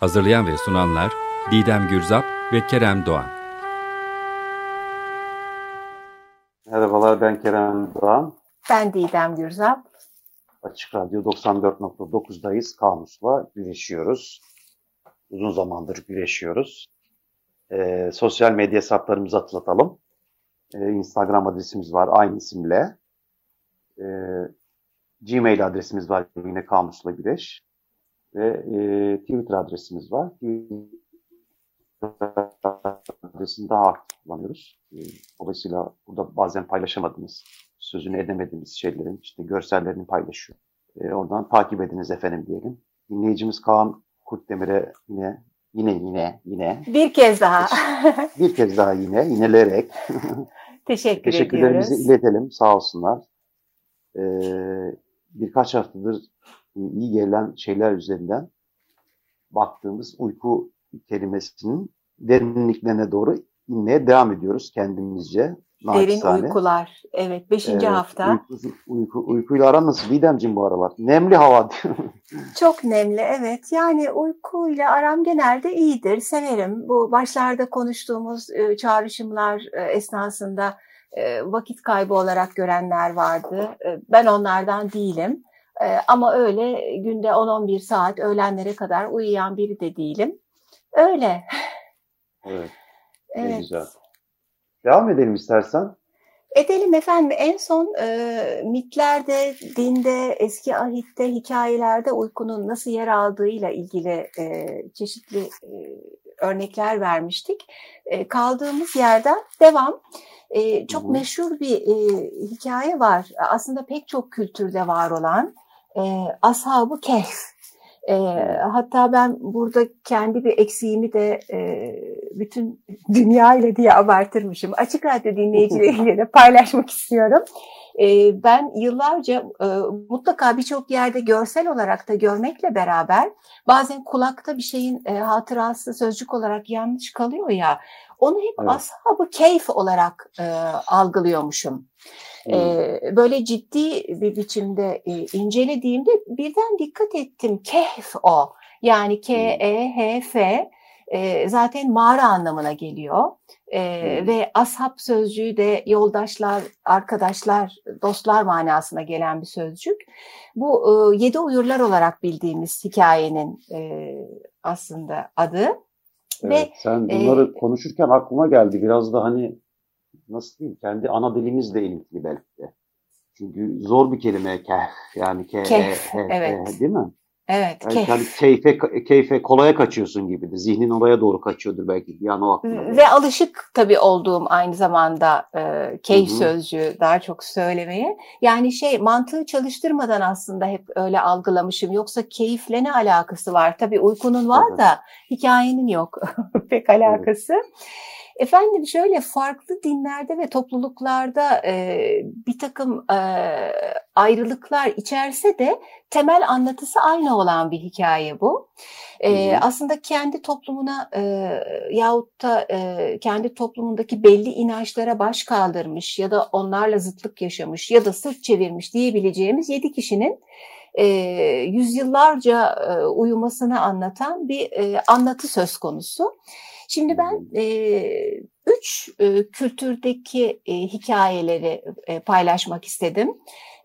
Hazırlayan ve sunanlar Didem Gürzap ve Kerem Doğan. Merhabalar ben Kerem Doğan. Ben Didem Gürzap. Açık Radyo 94.9'dayız. Kamus'la güreşiyoruz. Uzun zamandır güreşiyoruz. Ee, sosyal medya hesaplarımızı hatırlatalım. Ee, Instagram adresimiz var aynı isimle. Ee, Gmail adresimiz var yine Kamus'la güreş ve e, Twitter adresimiz var. Twitter adresini daha aktif kullanıyoruz. E, dolayısıyla burada bazen paylaşamadığımız, sözünü edemediğimiz şeylerin, işte görsellerini paylaşıyor. E, oradan takip ediniz efendim diyelim. Dinleyicimiz Kaan Kurtdemir'e yine yine yine yine bir kez daha bir kez daha yine yinelerek teşekkür teşekkürlerimizi ediyoruz. iletelim sağ olsunlar. Ee, birkaç haftadır iyi gelen şeyler üzerinden baktığımız uyku kelimesinin derinliklerine doğru inmeye devam ediyoruz kendimizce. Derin uykular. Evet. Beşinci evet, hafta. Uyku, uyku, uykuyla aran nasıl Didemciğim bu aralar? Nemli hava. Çok nemli evet. Yani uykuyla aram genelde iyidir. Severim. Bu başlarda konuştuğumuz e, çağrışımlar e, esnasında e, vakit kaybı olarak görenler vardı. Ben onlardan değilim. Ama öyle günde 10-11 saat öğlenlere kadar uyuyan biri de değilim. Öyle. Evet. evet. Güzel. Devam edelim istersen. Edelim efendim. En son e, mitlerde, dinde, eski ahitte, hikayelerde uykunun nasıl yer aldığıyla ilgili e, çeşitli e, örnekler vermiştik. E, kaldığımız yerden devam. E, çok Hı-hı. meşhur bir e, hikaye var. Aslında pek çok kültürde var olan e, Ashab-ı Kehf. E, hatta ben burada kendi bir eksiğimi de e, bütün dünya ile diye abartırmışım. Açık radyo dinleyicileriyle de paylaşmak istiyorum. E, ben yıllarca e, mutlaka birçok yerde görsel olarak da görmekle beraber bazen kulakta bir şeyin e, hatırası sözcük olarak yanlış kalıyor ya. Onu hep evet. ashab keyif olarak e, algılıyormuşum. E, böyle ciddi bir biçimde e, incelediğimde birden dikkat ettim. Kehf o. Yani K-E-H-F e, zaten mağara anlamına geliyor. E, hmm. Ve ashab sözcüğü de yoldaşlar, arkadaşlar, dostlar manasına gelen bir sözcük. Bu e, yedi uyurlar olarak bildiğimiz hikayenin e, aslında adı. Evet, Ve, sen bunları e, konuşurken aklıma geldi. Biraz da hani nasıl diyeyim kendi ana dilimizle ilintili belki de. Çünkü zor bir kelime keh yani ke, keh, e, evet. değil mi? Evet. Yani, keyf. yani keyfe, keyfe kolaya kaçıyorsun gibidir. Zihnin oraya doğru kaçıyordur belki bir an o aklına. Ve alışık tabii olduğum aynı zamanda e, keyif Hı-hı. sözcüğü daha çok söylemeye. Yani şey mantığı çalıştırmadan aslında hep öyle algılamışım. Yoksa keyifle ne alakası var? Tabii uykunun var evet. da hikayenin yok pek alakası. Evet. Efendim şöyle farklı dinlerde ve topluluklarda e, bir takım e, ayrılıklar içerse de temel anlatısı aynı olan bir hikaye bu. E, aslında kendi toplumuna e, yahut da e, kendi toplumundaki belli inançlara baş kaldırmış ya da onlarla zıtlık yaşamış ya da sırt çevirmiş diyebileceğimiz yedi kişinin e, yüzyıllarca e, uyumasını anlatan bir e, anlatı söz konusu. Şimdi ben e, üç e, kültürdeki e, hikayeleri e, paylaşmak istedim.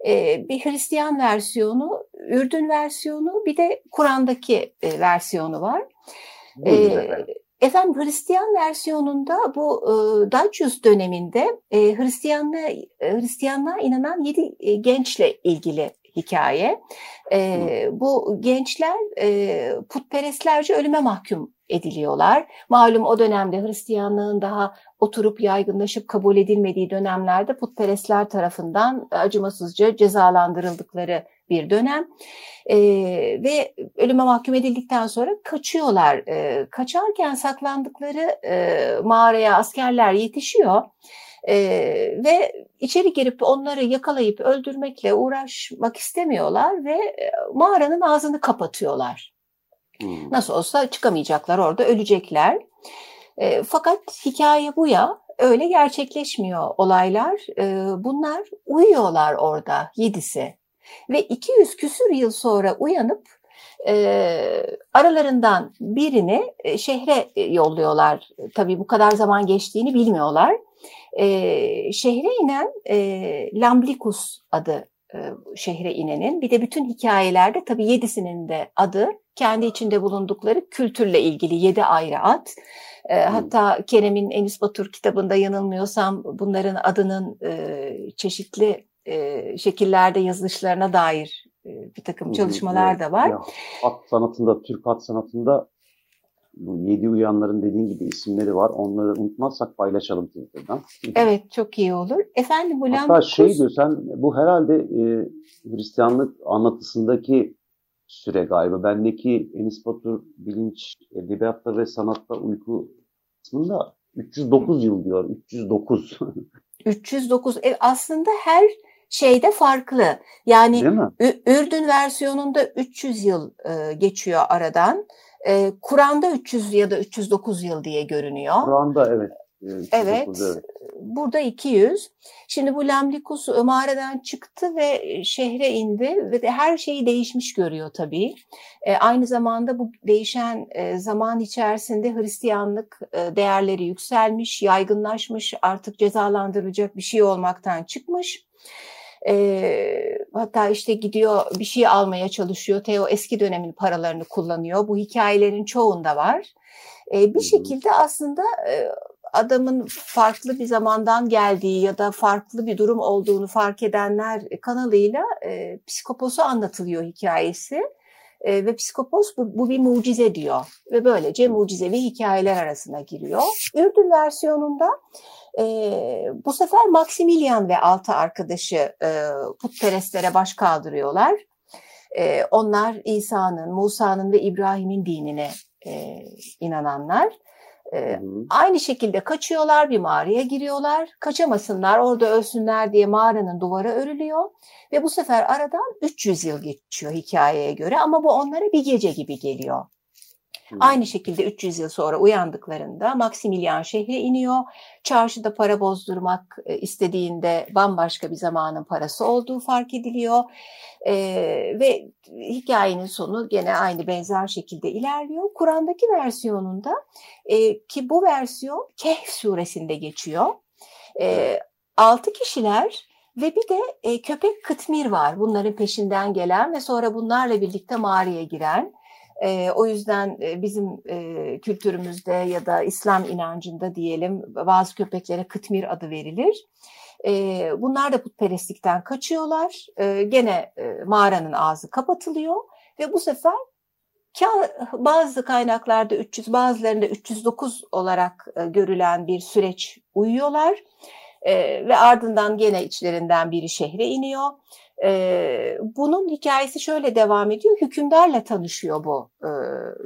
E, bir Hristiyan versiyonu, Ürdün versiyonu, bir de Kur'an'daki e, versiyonu var. E, efendim Hristiyan versiyonunda bu e, Dacus döneminde e, Hristiyanlığa, Hristiyanlığa inanan yedi e, gençle ilgili hikaye. E, bu gençler e, putperestlerce ölüme mahkum ediliyorlar. Malum o dönemde Hristiyanlığın daha oturup yaygınlaşıp kabul edilmediği dönemlerde putperestler tarafından acımasızca cezalandırıldıkları bir dönem e, ve ölüme mahkum edildikten sonra kaçıyorlar. E, kaçarken saklandıkları e, mağaraya askerler yetişiyor e, ve içeri girip onları yakalayıp öldürmekle uğraşmak istemiyorlar ve mağaranın ağzını kapatıyorlar. Hmm. Nasıl olsa çıkamayacaklar orada ölecekler. E, fakat hikaye bu ya öyle gerçekleşmiyor olaylar. E, bunlar uyuyorlar orada yedisi ve 200 küsür yıl sonra uyanıp e, aralarından birini şehre yolluyorlar. Tabii bu kadar zaman geçtiğini bilmiyorlar. E, şehre inen e, Lamblikus adı e, şehre inenin. Bir de bütün hikayelerde tabii yedisinin de adı kendi içinde bulundukları kültürle ilgili yedi ayrı ad. E, hatta Kerem'in Enis Batur kitabında yanılmıyorsam bunların adının e, çeşitli e, şekillerde yazılışlarına dair e, bir takım çalışmalar da var. Ya, at sanatında, Türk at sanatında bu yedi uyanların dediğin gibi isimleri var. Onları unutmazsak paylaşalım Twitter'dan. Evet çok iyi olur. Efendim bu Hatta şey diyor sen bu herhalde e, Hristiyanlık anlatısındaki süre galiba. Bendeki Enis Batur bilinç, edebiyatta ve sanatta uyku kısmında 309 yıl diyor. 309. 309. E, aslında her şeyde farklı. Yani Ürdün versiyonunda 300 yıl e, geçiyor aradan. E, Kur'an'da 300 ya da 309 yıl diye görünüyor. Kur'an'da evet. Evet. Burada 200. Şimdi bu Lamlikus mağaradan çıktı ve şehre indi ve de her şeyi değişmiş görüyor tabii. E, aynı zamanda bu değişen e, zaman içerisinde Hristiyanlık e, değerleri yükselmiş, yaygınlaşmış, artık cezalandırılacak bir şey olmaktan çıkmış. E, hatta işte gidiyor bir şey almaya çalışıyor. Teo eski dönemin paralarını kullanıyor. Bu hikayelerin çoğunda var. E, bir şekilde aslında e, adamın farklı bir zamandan geldiği ya da farklı bir durum olduğunu fark edenler kanalıyla e, psikoposu anlatılıyor hikayesi. E, ve psikopos bu, bu bir mucize diyor ve böylece mucizevi hikayeler arasına giriyor. Ürdün versiyonunda e, bu sefer Maximilian ve altı arkadaşı e, putperestlere baş kaldırıyorlar. E, onlar İsa'nın, Musa'nın ve İbrahim'in dinine e, inananlar. E, aynı şekilde kaçıyorlar, bir mağaraya giriyorlar. Kaçamasınlar, orada ölsünler diye mağaranın duvarı örülüyor. Ve bu sefer aradan 300 yıl geçiyor hikayeye göre ama bu onlara bir gece gibi geliyor. Aynı şekilde 300 yıl sonra uyandıklarında Maximilian şehre iniyor. Çarşıda para bozdurmak e, istediğinde bambaşka bir zamanın parası olduğu fark ediliyor. Ee, ve hikayenin sonu gene aynı benzer şekilde ilerliyor. Kur'an'daki versiyonunda e, ki bu versiyon Kehf suresinde geçiyor. E, altı kişiler ve bir de e, köpek Kıtmir var bunların peşinden gelen ve sonra bunlarla birlikte mağaraya giren. E, o yüzden e, bizim e, kültürümüzde ya da İslam inancında diyelim bazı köpeklere kıtmir adı verilir. E, bunlar da putperestlikten kaçıyorlar. E, gene e, mağaranın ağzı kapatılıyor ve bu sefer bazı kaynaklarda 300 bazılarında 309 olarak e, görülen bir süreç uyuyorlar. E, ve ardından gene içlerinden biri şehre iniyor e, bunun hikayesi şöyle devam ediyor. Hükümdarla tanışıyor bu e,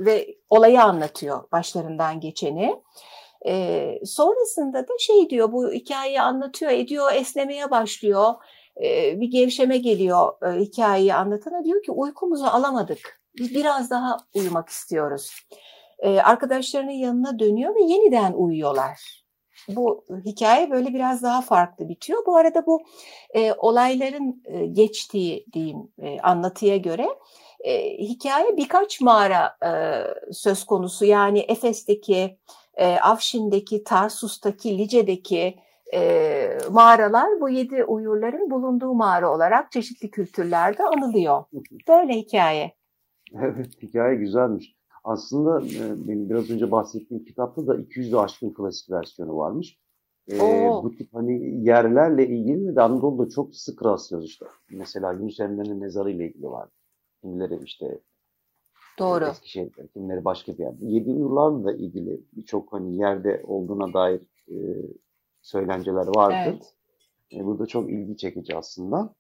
ve olayı anlatıyor başlarından geçeni. E, sonrasında da şey diyor bu hikayeyi anlatıyor ediyor esnemeye başlıyor. E, bir gevşeme geliyor e, hikayeyi anlatana diyor ki uykumuzu alamadık. Biz biraz daha uyumak istiyoruz. E, arkadaşlarının yanına dönüyor ve yeniden uyuyorlar bu hikaye böyle biraz daha farklı bitiyor. Bu arada bu e, olayların e, geçtiği diyeyim e, anlatıya göre e, hikaye birkaç mağara e, söz konusu. Yani Efes'teki, e, Afşin'deki, Tarsus'taki, Lice'deki e, mağaralar bu yedi uyurların bulunduğu mağara olarak çeşitli kültürlerde anılıyor. Böyle hikaye. Evet, hikaye güzelmiş. Aslında e, benim biraz önce bahsettiğim kitapta da 200'ü aşkın klasik versiyonu varmış. E, bu tip hani yerlerle ilgili de Anadolu'da çok sık rastlıyoruz işte. Mesela Yunus Emre'nin mezarı ile ilgili var. Kimileri işte Doğru. Eskişehir'de, kimileri başka bir yerde. Yedi Uyurlar'la da ilgili birçok hani yerde olduğuna dair e, söylenceler vardır. Evet. E, burada çok ilgi çekici aslında.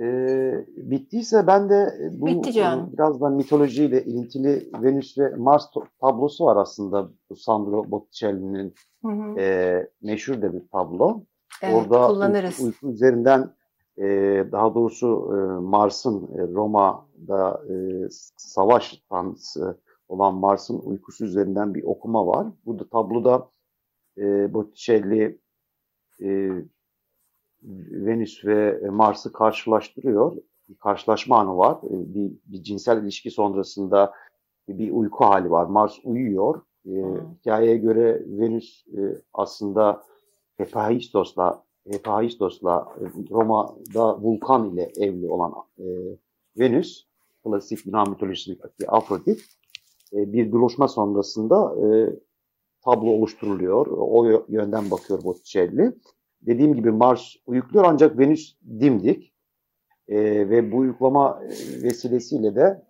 E, bittiyse ben de bu Bitti e, biraz da mitolojiyle ilintili Venüs ve Mars tablosu var aslında. Bu Sandro Botticelli'nin e, meşhur da bir tablo. Evet, Orada kullanırız. Uyku, uyku üzerinden e, daha doğrusu e, Mars'ın e, Roma'da e, savaş tanrısı olan Mars'ın uykusu üzerinden bir okuma var. Burada tabloda e, Botticelli e, Venüs ve Mars'ı karşılaştırıyor. Bir karşılaşma anı var. E, bir, bir cinsel ilişki sonrasında bir uyku hali var. Mars uyuyor. E, hikayeye göre Venüs e, aslında Hephaistos'la Hephaistos'la Roma'da Vulkan ile evli olan e, Venüs, klasik Yunan mitolojisindeki Afrodit, e, bir buluşma sonrasında e, tablo oluşturuluyor. O yönden bakıyor Botticelli. Dediğim gibi Mars uyukluyor ancak Venüs dimdik. E, ve bu uyuklama e, vesilesiyle de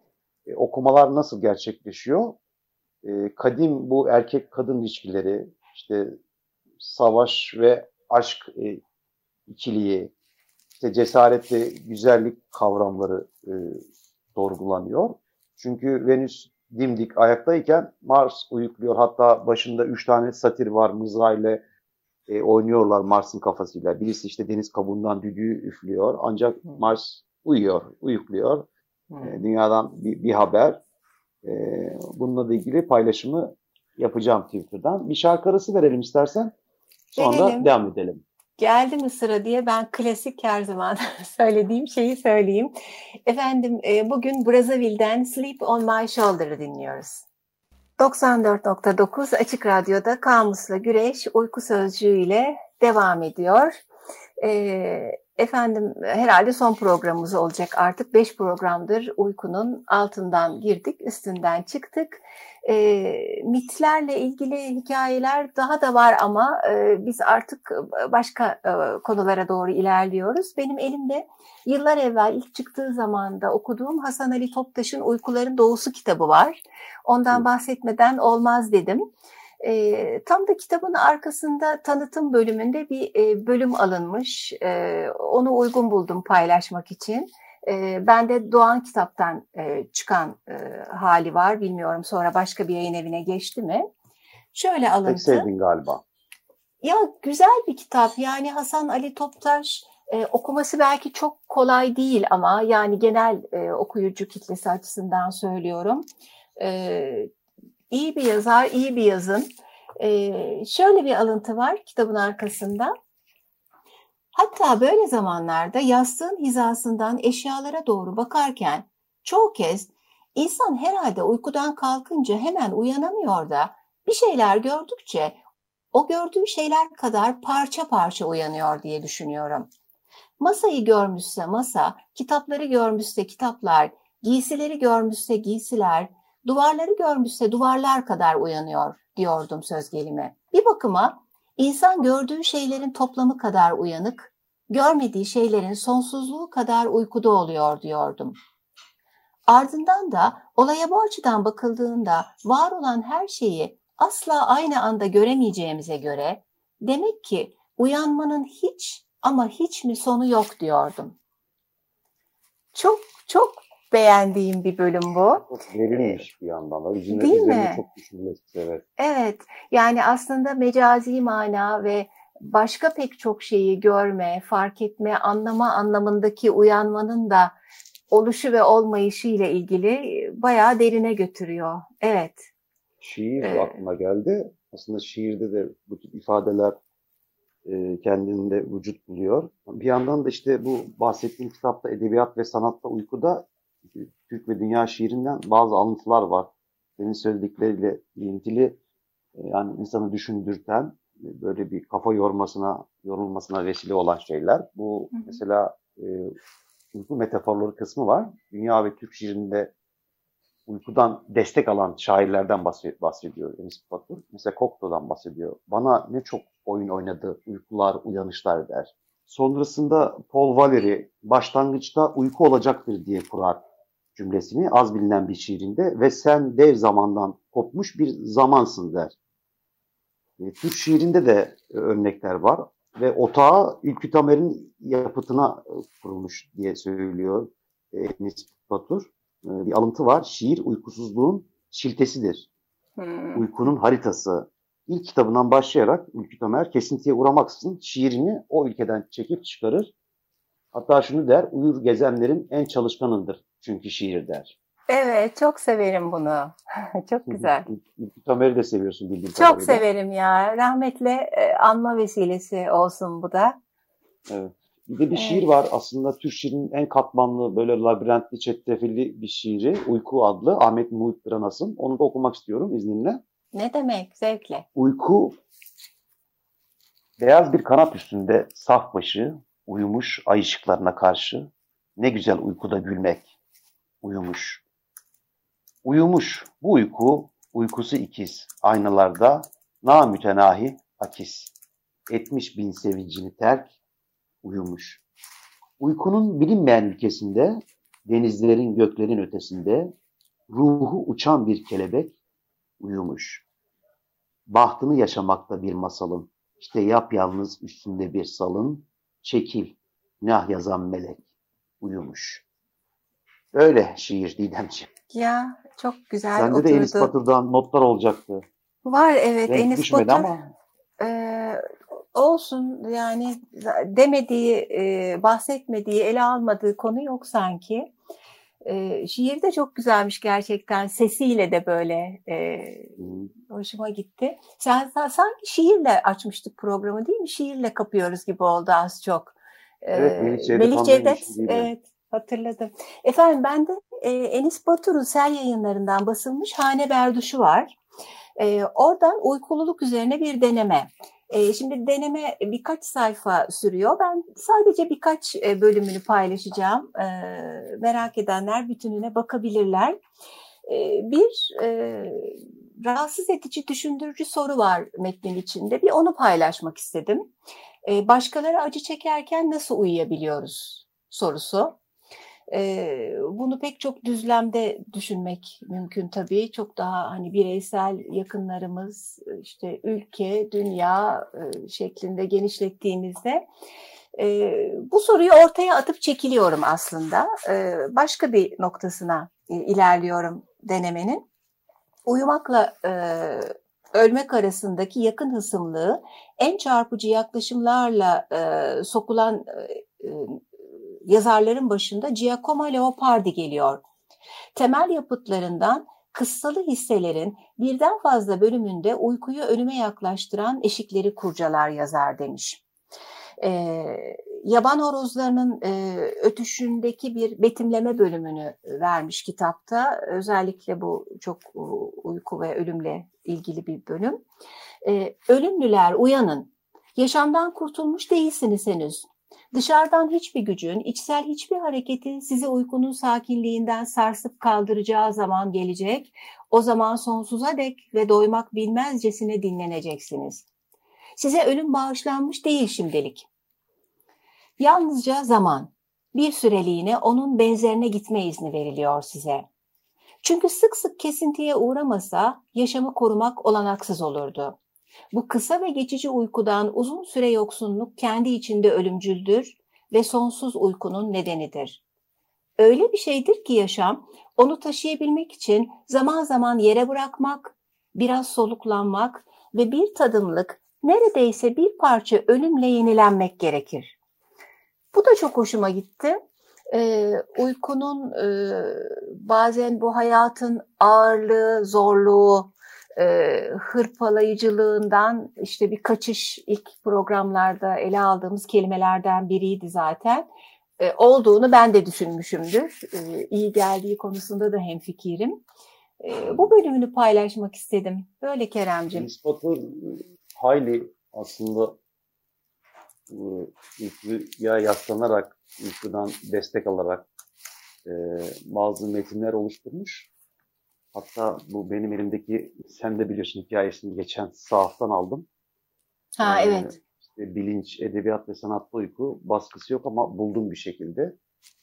e, okumalar nasıl gerçekleşiyor? E, kadim bu erkek-kadın ilişkileri, işte savaş ve aşk e, ikiliği, işte cesaret ve güzellik kavramları e, sorgulanıyor. Çünkü Venüs dimdik ayaktayken Mars uyukluyor. Hatta başında üç tane satir var mızrağıyla e, oynuyorlar Mars'ın kafasıyla. Birisi işte deniz kabuğundan düdüğü üflüyor. Ancak Mars uyuyor, uyukluyor. E, dünyadan bir, bir haber. E, bununla ilgili paylaşımı yapacağım Twitter'dan. Bir şarkı arası verelim istersen. Sonra verelim. devam edelim. Geldi mi sıra diye ben klasik her zaman söylediğim şeyi söyleyeyim. Efendim e, bugün Brazzaville'den Sleep on My Shoulder'ı dinliyoruz. 94.9 Açık Radyo'da Kamus'la Güreş uyku sözcüğüyle devam ediyor. E, efendim herhalde son programımız olacak artık. Beş programdır uykunun altından girdik, üstünden çıktık e, mitlerle ilgili hikayeler daha da var ama e, biz artık başka e, konulara doğru ilerliyoruz. Benim elimde yıllar evvel ilk çıktığı zamanda okuduğum Hasan Ali Toptaş'ın Uykuların Doğusu kitabı var. Ondan bahsetmeden olmaz dedim. E, tam da kitabın arkasında tanıtım bölümünde bir e, bölüm alınmış. E, onu uygun buldum paylaşmak için. E, ben de Doğan Kitap'tan e, çıkan e, hali var. Bilmiyorum sonra başka bir yayın evine geçti mi? Şöyle alıntı. Pek sevdin galiba. Ya güzel bir kitap. Yani Hasan Ali Toptaş e, okuması belki çok kolay değil ama yani genel e, okuyucu kitlesi açısından söylüyorum. E, iyi bir yazar, iyi bir yazın. E, şöyle bir alıntı var kitabın arkasında. Hatta böyle zamanlarda yastığın hizasından eşyalara doğru bakarken çoğu kez insan herhalde uykudan kalkınca hemen uyanamıyor da bir şeyler gördükçe o gördüğü şeyler kadar parça parça uyanıyor diye düşünüyorum. Masayı görmüşse masa, kitapları görmüşse kitaplar, giysileri görmüşse giysiler, duvarları görmüşse duvarlar kadar uyanıyor diyordum söz gelimi. Bir bakıma İnsan gördüğü şeylerin toplamı kadar uyanık, görmediği şeylerin sonsuzluğu kadar uykuda oluyor diyordum. Ardından da olaya bu açıdan bakıldığında var olan her şeyi asla aynı anda göremeyeceğimize göre demek ki uyanmanın hiç ama hiç mi sonu yok diyordum. Çok çok beğendiğim bir bölüm bu. Çok verilmiş bir yandan. Üzerine, Değil mi? çok düşünülmesi. Evet. evet. Yani aslında mecazi mana ve başka pek çok şeyi görme, fark etme, anlama anlamındaki uyanmanın da oluşu ve olmayışı ile ilgili bayağı derine götürüyor. Evet. Şiir ee, aklıma geldi. Aslında şiirde de bu tip ifadeler e, kendinde vücut buluyor. Bir yandan da işte bu bahsettiğim kitapta edebiyat ve sanatta uykuda Türk ve dünya şiirinden bazı alıntılar var. Senin söyledikleriyle ilintili e, yani insanı düşündürten e, böyle bir kafa yormasına, yorulmasına vesile olan şeyler. Bu hı mesela e, uyku metaforları kısmı var. Dünya ve Türk şiirinde uykudan destek alan şairlerden bahsediyor Enis Batur. Mesela Cocteau'dan bahsediyor. Bana ne çok oyun oynadı, uykular, uyanışlar der. Sonrasında Paul Valéry başlangıçta uyku olacaktır diye kurar cümlesini az bilinen bir şiirinde ve sen dev zamandan kopmuş bir zamansın der. E, Türk şiirinde de e, örnekler var ve otağı Ülkü Tamer'in yapıtına e, kurulmuş diye söylüyor Enis Batur. Bir alıntı var. Şiir uykusuzluğun şiltesidir. Hmm. Uykunun haritası. İlk kitabından başlayarak Ülkü Tamer kesintiye uğramaksızın şiirini o ülkeden çekip çıkarır. Hatta şunu der, uyur gezenlerin en çalışkanındır çünkü şiir der. Evet, çok severim bunu. çok güzel. Tamer'i de seviyorsun bildiğim kadarıyla. Çok severim ya. Rahmetle e, anma vesilesi olsun bu da. Evet. Bir de bir evet. şiir var aslında Türk şiirinin en katmanlı böyle labirentli çetrefilli bir şiiri Uyku adlı Ahmet Muhit Pranas'ın. Onu da okumak istiyorum izninle. Ne demek? Zevkle. Uyku beyaz bir kanat üstünde saf başı uyumuş ay ışıklarına karşı ne güzel uykuda gülmek uyumuş. Uyumuş bu uyku uykusu ikiz aynalarda namütenahi akis etmiş bin sevincini terk uyumuş. Uykunun bilinmeyen ülkesinde denizlerin göklerin ötesinde ruhu uçan bir kelebek uyumuş. Bahtını yaşamakta bir masalın, işte yapyalnız üstünde bir salın, çekil, nah yazan melek uyumuş. Öyle şiir Didemciğim. Ya çok güzel Sende oturdu. de Enis Batur'dan notlar olacaktı. Var evet Renk Enis Batur. Ama... E, olsun yani demediği, e, bahsetmediği, ele almadığı konu yok sanki. E, şiir de çok güzelmiş gerçekten. Sesiyle de böyle e, hoşuma gitti. Sen, sen sanki şiirle açmıştık programı değil mi? Şiirle kapıyoruz gibi oldu az çok. Evet, Melih Cevdet. evet, hatırladım. Efendim ben de e, Enis Batur'un Sel yayınlarından basılmış Hane Berduşu var. E, oradan uykululuk üzerine bir deneme. E, şimdi deneme birkaç sayfa sürüyor. Ben sadece birkaç e, bölümünü paylaşacağım. E, merak edenler bütününe bakabilirler. E, bir e, rahatsız edici, düşündürücü soru var metnin içinde. Bir onu paylaşmak istedim. Başkaları acı çekerken nasıl uyuyabiliyoruz sorusu. Bunu pek çok düzlemde düşünmek mümkün tabii. Çok daha hani bireysel yakınlarımız, işte ülke, dünya şeklinde genişlettiğimizde bu soruyu ortaya atıp çekiliyorum aslında. Başka bir noktasına ilerliyorum denemenin. Uyumakla ölmek arasındaki yakın hısımlığı en çarpıcı yaklaşımlarla sokulan yazarların başında Giacomo Leopardi geliyor. Temel yapıtlarından kıssalı hisselerin birden fazla bölümünde uykuyu ölüme yaklaştıran eşikleri kurcalar yazar demiş. E, yaban horozlarının e, ötüşündeki bir betimleme bölümünü vermiş kitapta. Özellikle bu çok uyku ve ölümle ilgili bir bölüm. E, ölümlüler uyanın, yaşamdan kurtulmuş değilsiniz henüz. Dışarıdan hiçbir gücün, içsel hiçbir hareketin sizi uykunun sakinliğinden sarsıp kaldıracağı zaman gelecek. O zaman sonsuza dek ve doymak bilmezcesine dinleneceksiniz. Size ölüm bağışlanmış değil şimdilik. Yalnızca zaman, bir süreliğine onun benzerine gitme izni veriliyor size. Çünkü sık sık kesintiye uğramasa yaşamı korumak olanaksız olurdu. Bu kısa ve geçici uykudan uzun süre yoksunluk kendi içinde ölümcüldür ve sonsuz uykunun nedenidir. Öyle bir şeydir ki yaşam, onu taşıyabilmek için zaman zaman yere bırakmak, biraz soluklanmak ve bir tadımlık neredeyse bir parça ölümle yenilenmek gerekir. Bu da çok hoşuma gitti. Ee, uykunun e, bazen bu hayatın ağırlığı, zorluğu, e, hırpalayıcılığından işte bir kaçış ilk programlarda ele aldığımız kelimelerden biriydi zaten. E, olduğunu ben de düşünmüşümdür. E, iyi geldiği konusunda da hemfikirim. E, bu bölümünü paylaşmak istedim. Böyle Keremciğim. Nispatı hayli aslında uykuya yaslanarak, uykudan destek alarak e, bazı metinler oluşturmuş. Hatta bu benim elimdeki sen de biliyorsun hikayesini geçen sahaftan aldım. Ha ee, evet. İşte bilinç, edebiyat ve sanatta uyku baskısı yok ama buldum bir şekilde.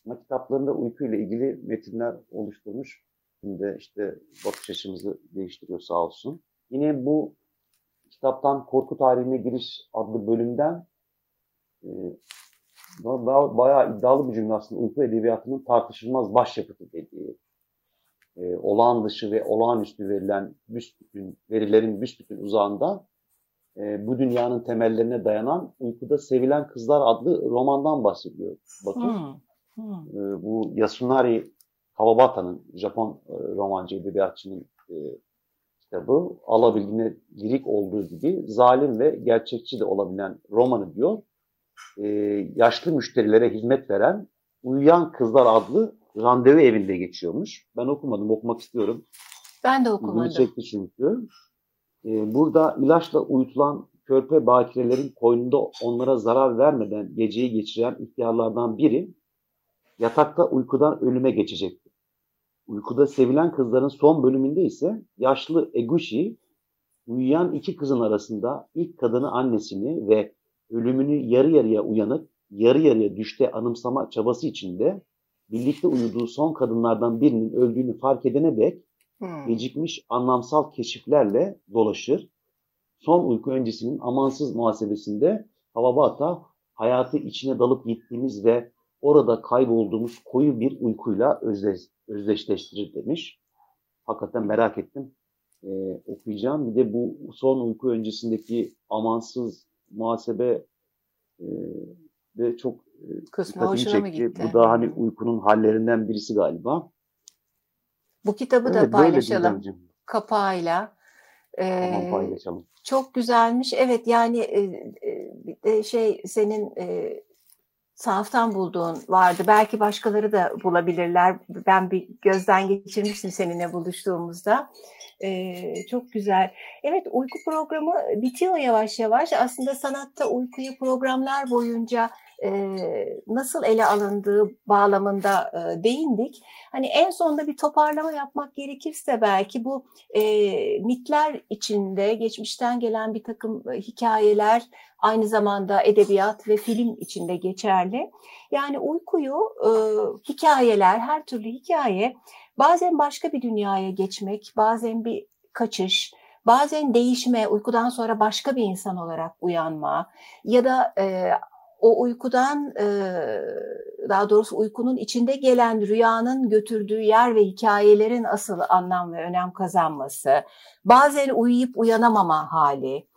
Ama kitaplarında uyku ile ilgili metinler oluşturmuş. Şimdi işte bakış açımızı değiştiriyor sağ olsun. Yine bu kitaptan Korku Tarihine Giriş adlı bölümden e, bayağı iddialı bir cümle aslında uyku edebiyatının tartışılmaz başyapıtı dediği e, olağan dışı ve olağanüstü verilen büsbütün, verilerin büsbütün uzağında e, bu dünyanın temellerine dayanan Uykuda Sevilen Kızlar adlı romandan bahsediyor Batu. Hmm. Hmm. E, bu Yasunari Kawabata'nın Japon e, romancı edebiyatçının e, kitabı alabildiğine lirik olduğu gibi zalim ve gerçekçi de olabilen romanı diyor. E, yaşlı müşterilere hizmet veren Uyuyan Kızlar adlı randevu evinde geçiyormuş. Ben okumadım, okumak istiyorum. Ben de okumadım. Bunu çekti çünkü. Ee, burada ilaçla uyutulan körpe bakirelerin koynunda onlara zarar vermeden geceyi geçiren ihtiyarlardan biri yatakta uykudan ölüme geçecekti. Uykuda sevilen kızların son bölümünde ise yaşlı Egushi uyuyan iki kızın arasında ilk kadını annesini ve ölümünü yarı yarıya uyanık, yarı yarıya düşte anımsama çabası içinde birlikte uyuduğu son kadınlardan birinin öldüğünü fark edene dek hmm. gecikmiş anlamsal keşiflerle dolaşır. Son uyku öncesinin amansız muhasebesinde Havabata hayatı içine dalıp gittiğimiz ve orada kaybolduğumuz koyu bir uykuyla özdeş, özdeşleştirir demiş. Hakikaten merak ettim. Ee, okuyacağım. Bir de bu son uyku öncesindeki amansız muhasebe e, de çok kısmı hoşuna mı gitti? Bu da hani uykunun hallerinden birisi galiba. Bu kitabı evet, da paylaşalım kapağıyla. Ee, tamam paylaşalım. Çok güzelmiş. Evet yani e, e, şey senin e, sahaftan bulduğun vardı. Belki başkaları da bulabilirler. Ben bir gözden geçirmiştim seninle buluştuğumuzda. Ee, çok güzel. Evet uyku programı bitiyor yavaş yavaş. Aslında sanatta uykuyu programlar boyunca e, nasıl ele alındığı bağlamında e, değindik. Hani en sonunda bir toparlama yapmak gerekirse belki bu e, mitler içinde geçmişten gelen bir takım e, hikayeler aynı zamanda edebiyat ve film içinde geçerli. Yani uykuyu e, hikayeler, her türlü hikaye bazen başka bir dünyaya geçmek, bazen bir kaçış, bazen değişme, uykudan sonra başka bir insan olarak uyanma ya da e, o uykudan daha doğrusu uykunun içinde gelen rüyanın götürdüğü yer ve hikayelerin asıl anlam ve önem kazanması, bazen uyuyup uyanamama hali,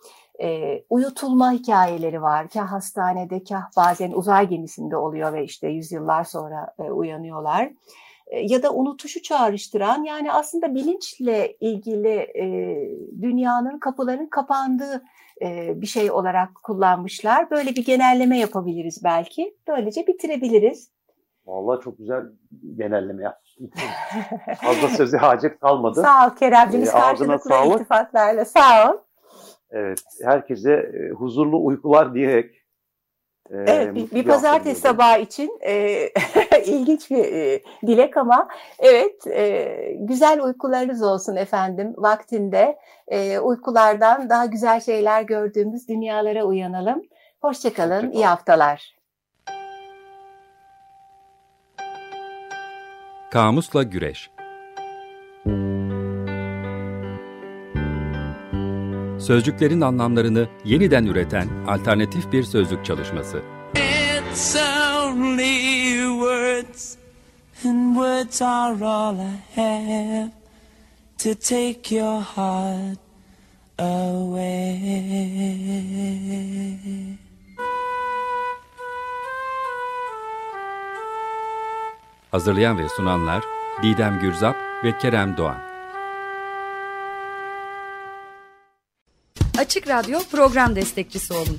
uyutulma hikayeleri var. Kah hastanede, kah bazen uzay gemisinde oluyor ve işte yüzyıllar sonra uyanıyorlar. Ya da unutuşu çağrıştıran yani aslında bilinçle ilgili dünyanın kapıların kapandığı bir şey olarak kullanmışlar. Böyle bir genelleme yapabiliriz belki. Böylece bitirebiliriz. Vallahi çok güzel genelleme yaptın. Fazla söze hacet kalmadı. Sağ ol Kerem'cimiz ee, karşılıklı iltifatlarla. Sağ ol. Evet, herkese huzurlu uykular diyerek ee, evet, bir, bir pazartesi sabahı için e, ilginç bir e, dilek ama evet e, güzel uykularınız olsun efendim vaktinde e, uykulardan daha güzel şeyler gördüğümüz dünyalara uyanalım. Hoşçakalın, Hoşçakalın. iyi haftalar. Kamusla Güreş Sözcüklerin anlamlarını yeniden üreten alternatif bir sözlük çalışması. It's only words and words are all I have to take your heart away. Hazırlayan ve sunanlar Didem Gürzap ve Kerem Doğan. Açık Radyo program destekçisi olun.